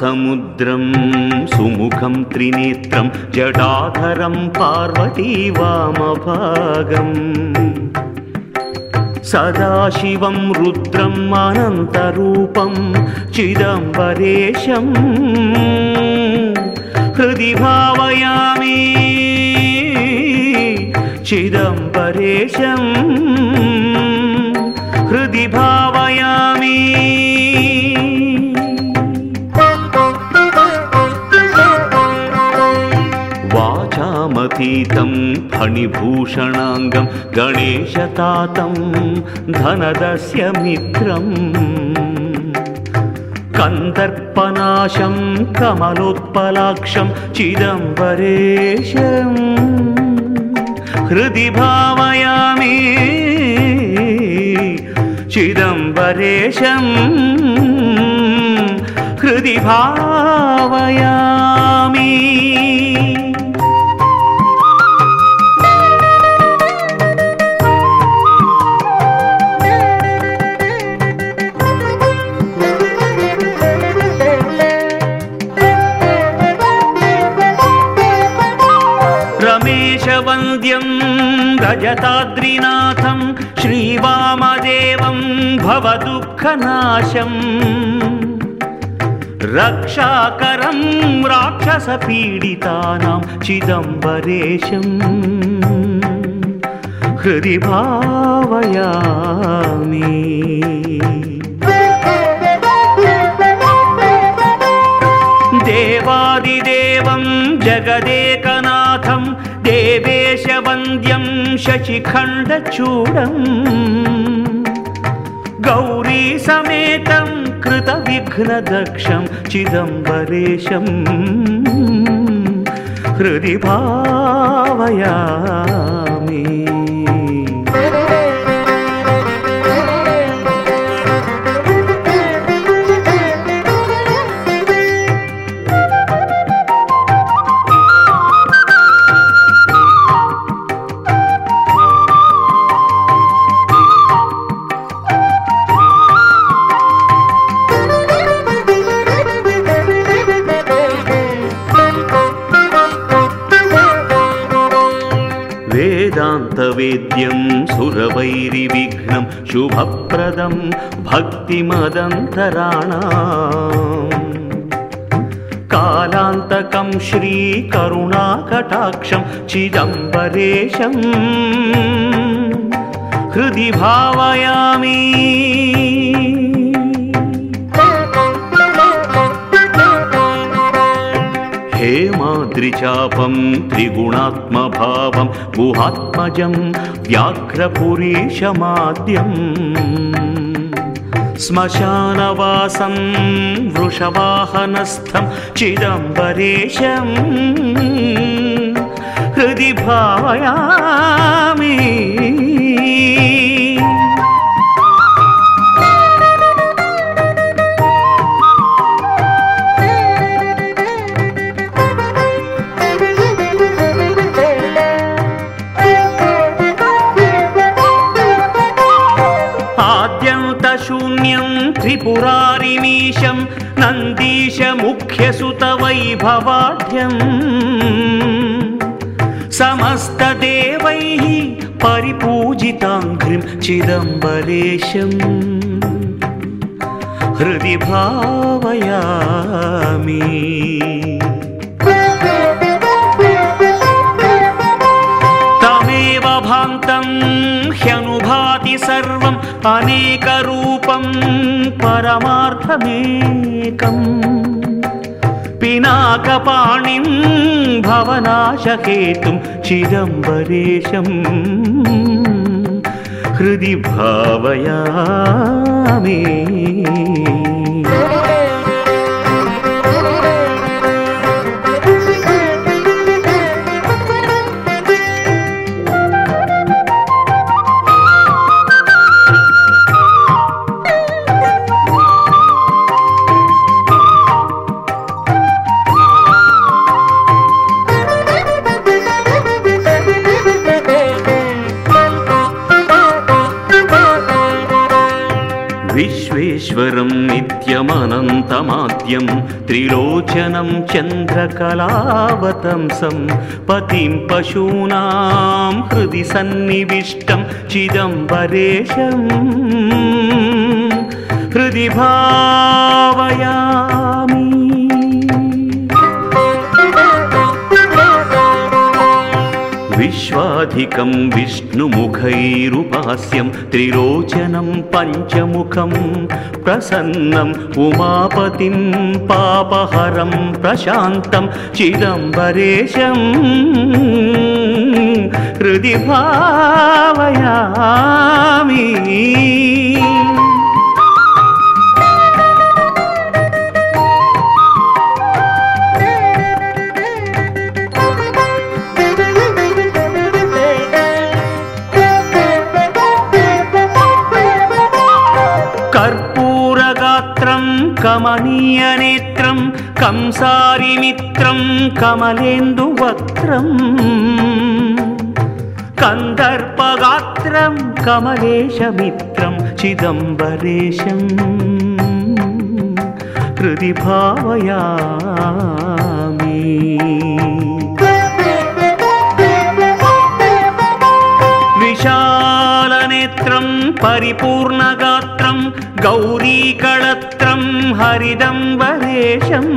समुद्रं सुमुखं त्रिनेत्रं जटाधरं पार्वती वामभागम्। सदाशिवं रुद्रम् अनन्तरूपं चिदम्बरेशम्। हृदि भावयामि चिदम्बरेशम्। हृदि भावयामि वाचामतीतं फणिभूषणाङ्गं गणेशतातं धनदस्य मित्रम्। कन्दर्पनाशं कमलोत्पलाक्षं चिदम्बरेशम्। हृदि भावयामि चिदम्बरेशम्। हृदि भावयामि रजताद्रिनाथं श्रीवामदेवं भवदुःखनाशम्। रक्षाकरं राक्षसपीडितानां चिदम्बरेशम्। हृदि भावयामि देवादिदेवं जगदेकनाथं देवेशवन्द्यं शशिखण्डचूडम् गौरीसमेतं कृतविघ्नदक्षं चिदम्बरेशम् हृदि भावयामि वेदान्तवेद्यं सुरवैरिविघ्नं शुभप्रदं भक्तिमदन्तराणाम्। कालान्तकं श्रीकरुणाकटाक्षं चिदम्बरेशम्। हृदि भावयामि हेमाद्रिचापं त्रिगुणात्मभावं गुहात्मजं व्याघ्रपुरीशमाद्यम् श्मशानवासं वृषवाहनस्थं चिदम्बरेशम् हृदि भावयामि नन्दीशमुख्यसुतवैभवाढ्यम् समस्तदेवैः परिपूजिताङ्घ्रिं चिदम्बरेशम्। हृदि भावयामि। तमेव भान्तं ह्यनुभाति सर्वम् अनेकरूपं परमार्थमेकम् पिनाकपाणिं भवनाशकेतुं चिदम्बरेशम् हृदि भावयामि त्वमनन्तमाद्यं त्रिलोचनं चन्द्रकलावतंसं पतिं पशूनां हृदि सन्निविष्टं चिदम्बरेशम् हृदि भावयामि विश्वाधिकं विष्णुमुखैरुपास्यं त्रिलोचनं पञ्चमुखं प्रसन्नम् उमापतिं पापहरं प्रशान्तं चिदम्बरेशम् हृदि भावयामि కంసారి మిత్రం కమలేందు వక్త్రం కందర్పగాత్రం కమలేశమిత్రం చిదంబరేశం. హృది భావయామి. విశా विशालनेत्रं परिपूर्णगात्रं गौरीकळत्रं हरिदम्बरेशम्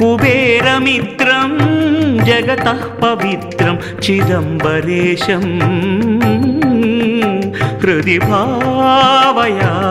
कुबेरमित्रं जगतः पवित्रं चिदम्बरेशम् हृदि भावयामि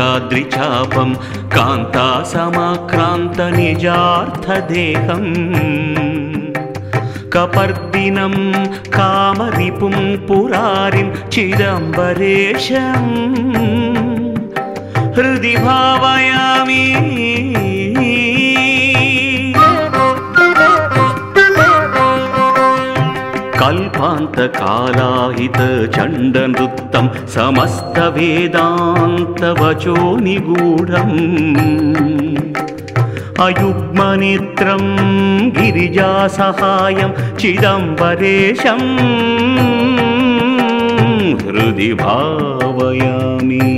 कनकाद्रिचापं कान्तासमाक्रान्तनिजार्थदेहम् कपर्दिनं कामरिपुं पुरारिं चिदम्बरेशम् हृदि भावयामि कल्पान्तकालाहितचण्डनृत्तं समस्तवेदान्तवचो निगूढम् अयुग्मनेत्रं गिरिजासहायं चिदम्बरेशम्। हृदि भावयामि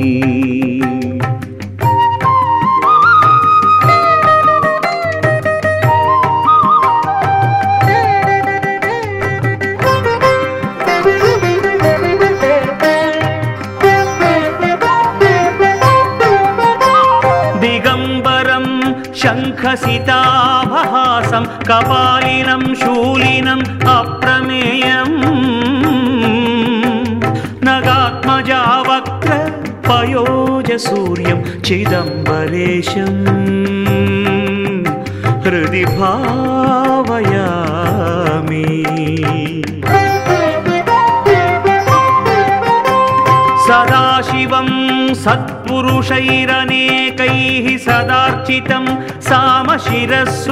कपालिनं शूलिनम् अप्रमेयम्। नगात्मजावक्र पयोजसूर्यं चिदम्बरेशम्। हृदि भावयामि। सदाशिवं सत्पुरुषैरनेकैः सदार्चितं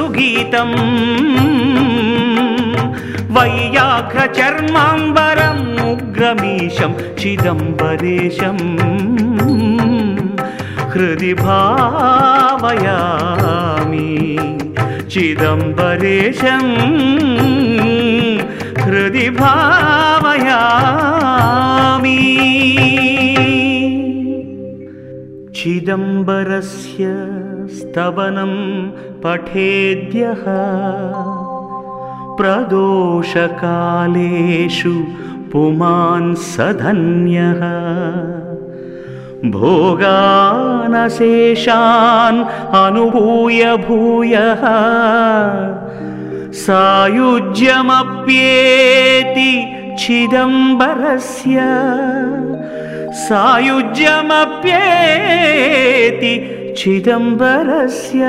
गीतम्। वैयाघ्रचर्माम्बरम् उग्रमीशं चिदम्बरेशम्। हृदि भावयामि चिदम्बरेशम्। हृदि भावयामि चिदम्बरस्य स्तवनं पठेद्यः प्रदोषकालेषु पुमान् सधन्यः। भोगानशेषान् अनुभूय भूयः। सायुज्यमप्येति चिदम्बरस्य सायुज्यमप्येति चिदम्बरस्य